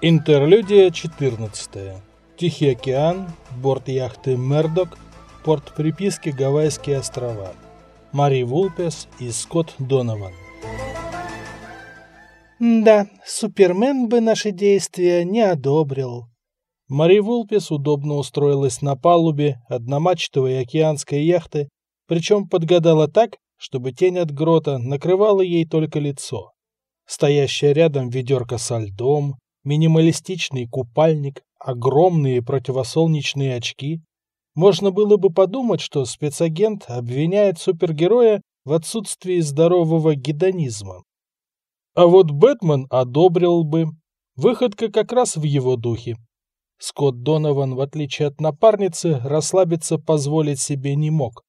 Интерлюдия 14. Тихий океан, борт яхты «Мердок», порт приписки Гавайские острова. Мари Вулпес и Скотт Донован. Да, Супермен бы наши действия не одобрил. Мари Вулпес удобно устроилась на палубе одномачтовой океанской яхты, причем подгадала так, чтобы тень от грота накрывала ей только лицо. Стоящая рядом ведерко со льдом, минималистичный купальник, огромные противосолнечные очки. Можно было бы подумать, что спецагент обвиняет супергероя в отсутствии здорового гедонизма. А вот Бэтмен одобрил бы. Выходка как раз в его духе. Скотт Донован, в отличие от напарницы, расслабиться позволить себе не мог.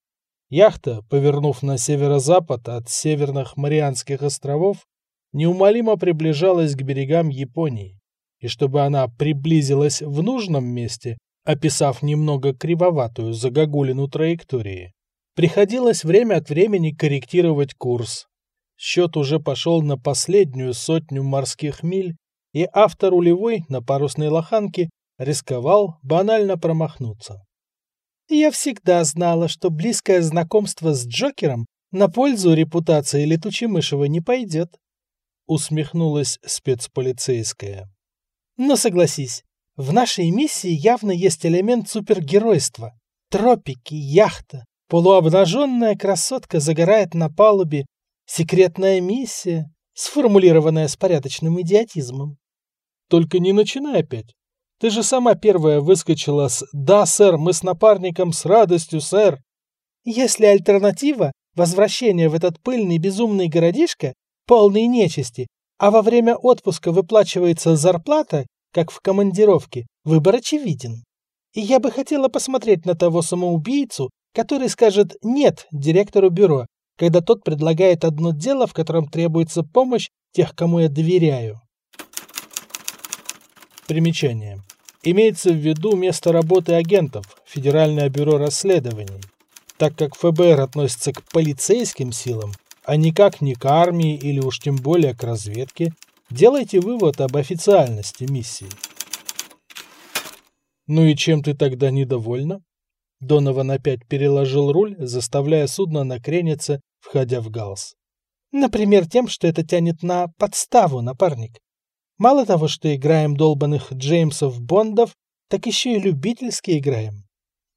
Яхта, повернув на северо-запад от Северных Марианских островов, неумолимо приближалась к берегам Японии и чтобы она приблизилась в нужном месте, описав немного кривоватую загогулину траектории, приходилось время от времени корректировать курс. Счет уже пошел на последнюю сотню морских миль, и автор рулевой на парусной лоханке рисковал банально промахнуться. «Я всегда знала, что близкое знакомство с Джокером на пользу репутации Летучемышева не пойдет», усмехнулась спецполицейская. Но согласись, в нашей миссии явно есть элемент супергеройства. Тропики, яхта, полуобнаженная красотка загорает на палубе, секретная миссия, сформулированная с порядочным идиотизмом. Только не начинай опять. Ты же сама первая выскочила с «Да, сэр, мы с напарником, с радостью, сэр». Если альтернатива — возвращение в этот пыльный безумный городишко, полный нечисти, а во время отпуска выплачивается зарплата, как в командировке, выбор очевиден. И я бы хотела посмотреть на того самоубийцу, который скажет «нет» директору бюро, когда тот предлагает одно дело, в котором требуется помощь тех, кому я доверяю. Примечание. Имеется в виду место работы агентов, Федеральное бюро расследований. Так как ФБР относится к полицейским силам, а никак не к армии или уж тем более к разведке, делайте вывод об официальности миссии. Ну и чем ты тогда недовольна? Донован опять переложил руль, заставляя судно накрениться, входя в галс. Например, тем, что это тянет на подставу, напарник. Мало того, что играем долбанных Джеймсов Бондов, так еще и любительски играем.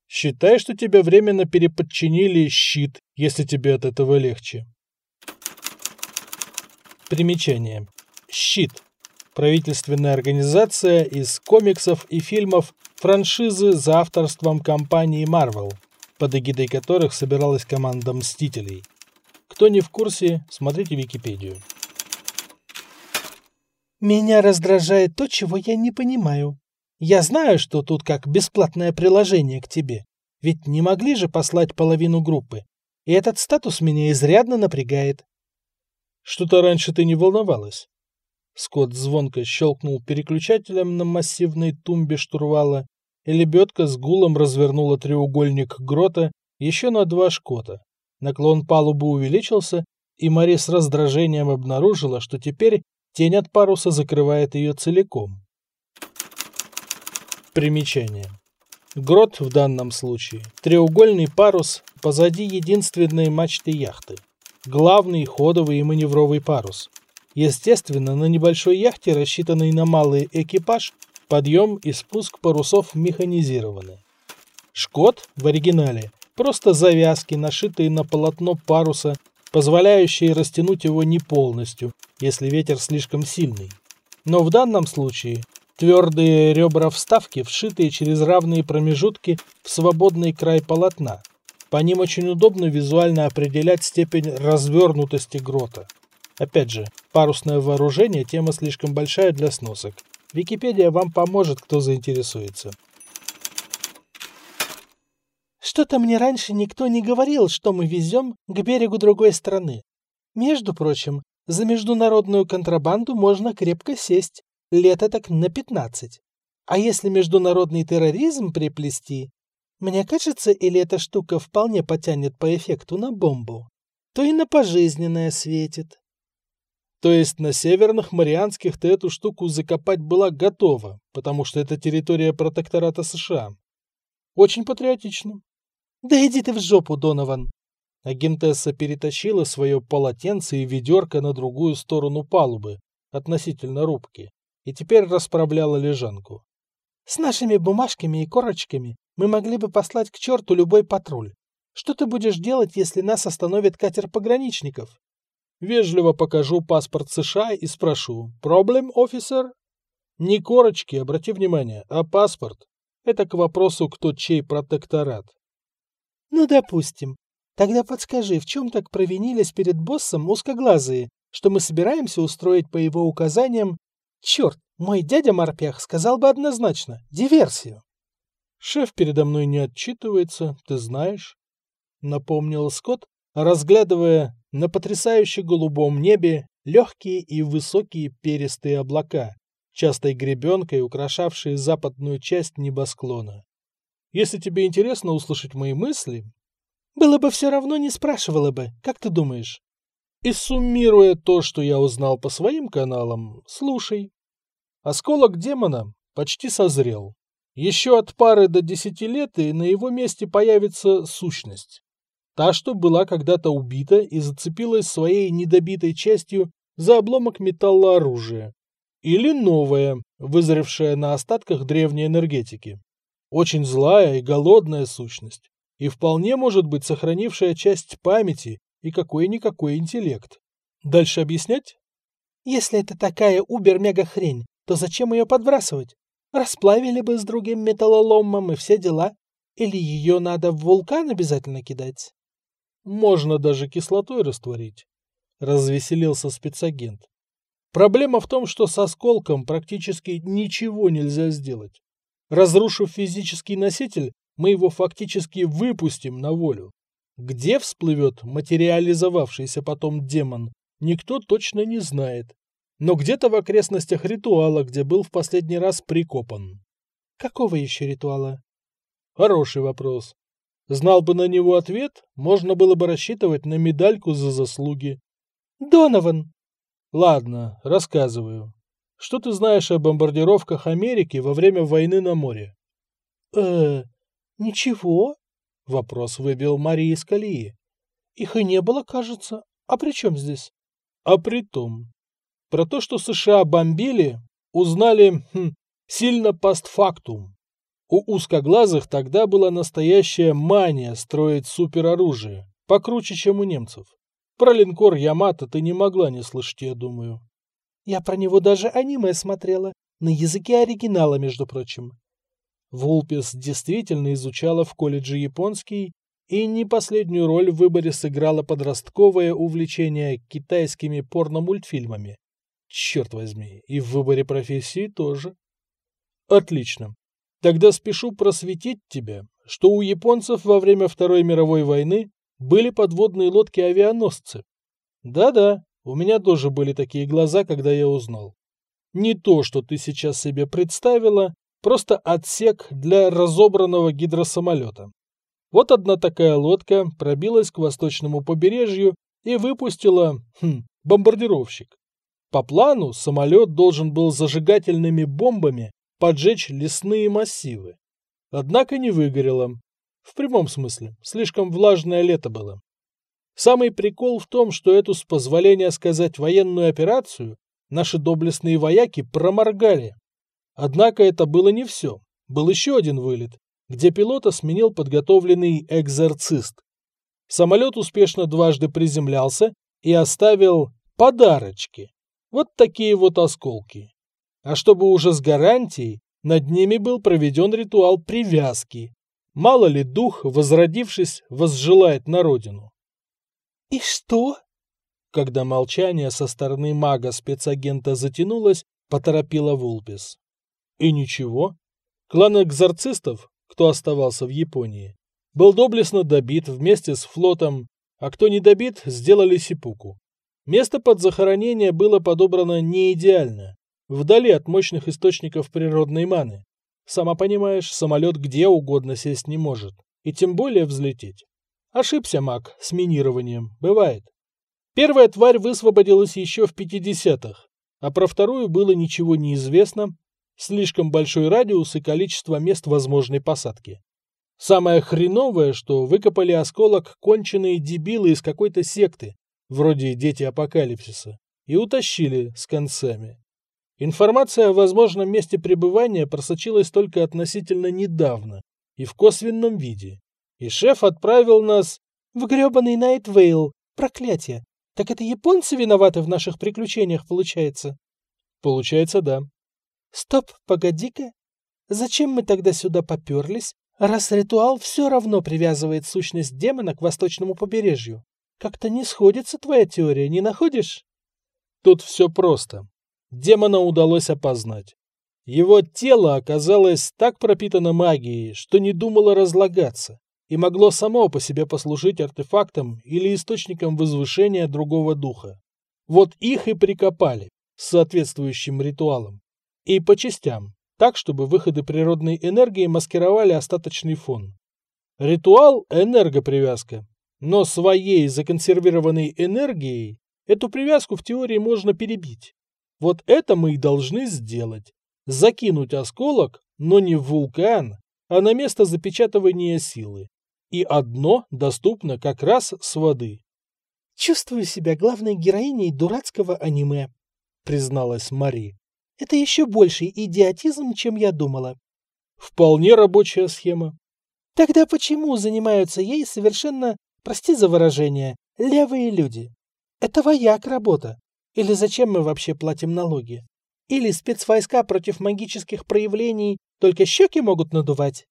Считай, что тебя временно переподчинили щит, если тебе от этого легче. Примечание. «Щит» – правительственная организация из комиксов и фильмов франшизы за авторством компании Marvel, под эгидой которых собиралась команда Мстителей. Кто не в курсе, смотрите Википедию. Меня раздражает то, чего я не понимаю. Я знаю, что тут как бесплатное приложение к тебе, ведь не могли же послать половину группы, и этот статус меня изрядно напрягает. Что-то раньше ты не волновалась. Скотт звонко щелкнул переключателем на массивной тумбе штурвала, и лебедка с гулом развернула треугольник грота еще на два шкота. Наклон палубы увеличился, и Мари с раздражением обнаружила, что теперь тень от паруса закрывает ее целиком. Примечание. Грот в данном случае – треугольный парус позади единственной мачты яхты главный ходовый и маневровый парус. Естественно, на небольшой яхте, рассчитанной на малый экипаж, подъем и спуск парусов механизированы. Шкот в оригинале – просто завязки, нашитые на полотно паруса, позволяющие растянуть его не полностью, если ветер слишком сильный. Но в данном случае твердые ребра вставки, вшитые через равные промежутки в свободный край полотна, по ним очень удобно визуально определять степень развернутости грота. Опять же, парусное вооружение – тема слишком большая для сносок. Википедия вам поможет, кто заинтересуется. Что-то мне раньше никто не говорил, что мы везем к берегу другой страны. Между прочим, за международную контрабанду можно крепко сесть, лет так на 15. А если международный терроризм приплести, мне кажется, или эта штука вполне потянет по эффекту на бомбу, то и на пожизненное светит. То есть на северных Марианских ты эту штуку закопать была готова, потому что это территория протектората США. Очень патриотично. Да иди ты в жопу, Донован. Агентесса перетащила свое полотенце и ведерко на другую сторону палубы, относительно рубки, и теперь расправляла лежанку. С нашими бумажками и корочками мы могли бы послать к черту любой патруль. Что ты будешь делать, если нас остановит катер пограничников? Вежливо покажу паспорт США и спрошу «Проблем, офицер?» Не корочки, обрати внимание, а паспорт. Это к вопросу, кто чей протекторат. Ну, допустим. Тогда подскажи, в чем так провинились перед боссом узкоглазые, что мы собираемся устроить по его указаниям... Черт, мой дядя Морпех сказал бы однозначно, диверсию. Шеф передо мной не отчитывается, ты знаешь. Напомнил Скотт, разглядывая на потрясающе голубом небе легкие и высокие перистые облака, частой гребенкой украшавшие западную часть небосклона. Если тебе интересно услышать мои мысли... Было бы все равно, не спрашивала бы. Как ты думаешь? И суммируя то, что я узнал по своим каналам, слушай. Осколок демона почти созрел. Еще от пары до десяти лет, и на его месте появится сущность. Та, что была когда-то убита и зацепилась своей недобитой частью за обломок металла оружия. Или новая, вызревшая на остатках древней энергетики. Очень злая и голодная сущность. И вполне может быть сохранившая часть памяти и какой-никакой интеллект. Дальше объяснять? Если это такая убер-мега-хрень, то зачем ее подбрасывать? Расплавили бы с другим металлоломом и все дела. Или ее надо в вулкан обязательно кидать? Можно даже кислотой растворить. Развеселился спецагент. Проблема в том, что с осколком практически ничего нельзя сделать. Разрушив физический носитель, мы его фактически выпустим на волю. Где всплывет материализовавшийся потом демон, никто точно не знает. Но где-то в окрестностях ритуала, где был в последний раз прикопан. Какого еще ритуала? Хороший вопрос. Знал бы на него ответ, можно было бы рассчитывать на медальку за заслуги. Донован! Ладно, рассказываю. Что ты знаешь о бомбардировках Америки во время войны на море? э ничего. Вопрос выбил Мария из колеи. Их и не было, кажется. А при чем здесь? А при том. Про то, что США бомбили, узнали хм, сильно постфактум. У узкоглазых тогда была настоящая мания строить супероружие, покруче, чем у немцев. Про линкор Ямато ты не могла не слышать, я думаю. Я про него даже аниме смотрела, на языке оригинала, между прочим. Вулпис действительно изучала в колледже японский, и не последнюю роль в выборе сыграло подростковое увлечение китайскими порномультфильмами. Черт возьми, и в выборе профессии тоже. Отлично. Тогда спешу просветить тебя, что у японцев во время Второй мировой войны были подводные лодки-авианосцы. Да-да, у меня тоже были такие глаза, когда я узнал. Не то, что ты сейчас себе представила, просто отсек для разобранного гидросамолета. Вот одна такая лодка пробилась к восточному побережью и выпустила, хм, бомбардировщик. По плану самолет должен был зажигательными бомбами поджечь лесные массивы. Однако не выгорело. В прямом смысле, слишком влажное лето было. Самый прикол в том, что эту, с позволения сказать, военную операцию наши доблестные вояки проморгали. Однако это было не все. Был еще один вылет, где пилота сменил подготовленный экзорцист. Самолет успешно дважды приземлялся и оставил подарочки. Вот такие вот осколки а чтобы уже с гарантией над ними был проведен ритуал привязки. Мало ли дух, возродившись, возжелает на родину. «И что?» Когда молчание со стороны мага-спецагента затянулось, поторопила Вулпис. И ничего. Клан экзорцистов, кто оставался в Японии, был доблестно добит вместе с флотом, а кто не добит, сделали сипуку. Место под захоронение было подобрано не идеально вдали от мощных источников природной маны. Сама понимаешь, самолет где угодно сесть не может, и тем более взлететь. Ошибся маг с минированием, бывает. Первая тварь высвободилась еще в 50-х, а про вторую было ничего не известно, слишком большой радиус и количество мест возможной посадки. Самое хреновое, что выкопали осколок конченые дебилы из какой-то секты, вроде Дети Апокалипсиса, и утащили с концами. Информация о возможном месте пребывания просочилась только относительно недавно и в косвенном виде. И шеф отправил нас в грёбаный Найтвейл. Проклятие. Так это японцы виноваты в наших приключениях, получается? Получается, да. Стоп, погоди-ка. Зачем мы тогда сюда поперлись, раз ритуал все равно привязывает сущность демона к восточному побережью? Как-то не сходится твоя теория, не находишь? Тут все просто. Демона удалось опознать. Его тело оказалось так пропитано магией, что не думало разлагаться и могло само по себе послужить артефактом или источником возвышения другого духа. Вот их и прикопали с соответствующим ритуалом. И по частям, так, чтобы выходы природной энергии маскировали остаточный фон. Ритуал – энергопривязка, но своей законсервированной энергией эту привязку в теории можно перебить. Вот это мы и должны сделать. Закинуть осколок, но не в вулкан, а на место запечатывания силы и одно доступно как раз с воды. «Чувствую себя главной героиней дурацкого аниме», — призналась Мари. «Это еще больший идиотизм, чем я думала». «Вполне рабочая схема». «Тогда почему занимаются ей совершенно, прости за выражение, левые люди? Это вояк работа. Или зачем мы вообще платим налоги? Или спецвойска против магических проявлений только щеки могут надувать?»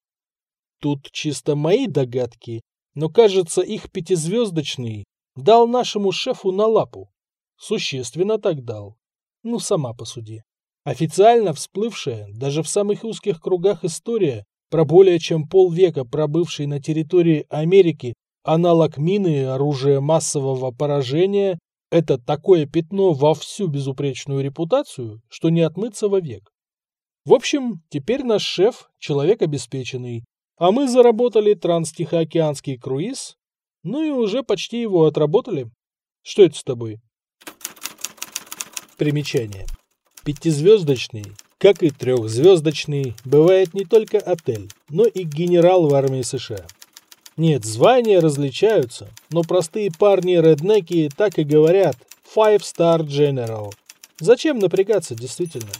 Тут чисто мои догадки, но, кажется, их пятизвездочный дал нашему шефу на лапу. Существенно так дал. Ну, сама посуди. Официально всплывшая, даже в самых узких кругах история, про более чем полвека пробывший на территории Америки аналог мины и оружия массового поражения, это такое пятно во всю безупречную репутацию, что не отмыться вовек. В общем, теперь наш шеф – человек обеспеченный, а мы заработали транстихоокеанский круиз, ну и уже почти его отработали. Что это с тобой? Примечание. Пятизвездочный, как и трехзвездочный, бывает не только отель, но и генерал в армии США. Нет, звания различаются, но простые парни-реднеки так и говорят «Five Star General». Зачем напрягаться, действительно?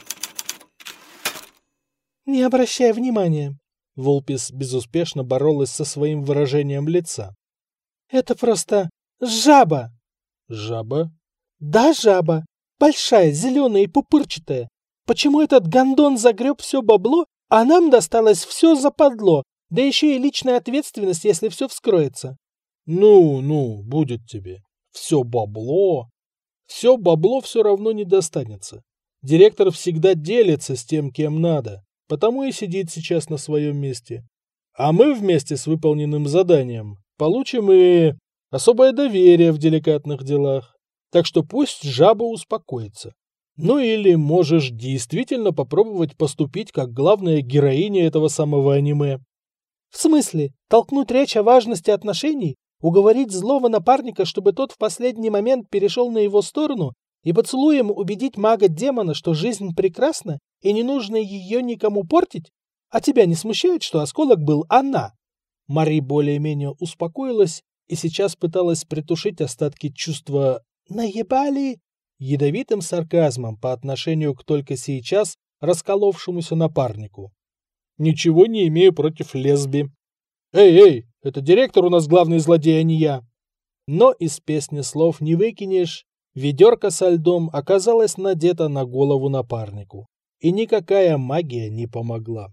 Не обращай внимания, Волпис безуспешно боролась со своим выражением лица. «Это просто жаба!» «Жаба?» «Да, жаба. Большая, зеленая и пупырчатая. Почему этот гондон загреб все бабло, а нам досталось все западло, да еще и личная ответственность, если все вскроется?» «Ну, ну, будет тебе. Все бабло. Все бабло все равно не достанется. Директор всегда делится с тем, кем надо потому и сидит сейчас на своем месте. А мы вместе с выполненным заданием получим и особое доверие в деликатных делах. Так что пусть жаба успокоится. Ну или можешь действительно попробовать поступить как главная героиня этого самого аниме. В смысле? Толкнуть речь о важности отношений? Уговорить злого напарника, чтобы тот в последний момент перешел на его сторону и поцелуем убедить мага-демона, что жизнь прекрасна и не нужно ее никому портить? А тебя не смущает, что осколок был она?» Мари более-менее успокоилась и сейчас пыталась притушить остатки чувства «наебали» ядовитым сарказмом по отношению к только сейчас расколовшемуся напарнику. «Ничего не имею против лесби. Эй, эй, это директор у нас главный злодей, а не я!» Но из песни слов не выкинешь, ведерко со льдом оказалось надето на голову напарнику и никакая магия не помогла.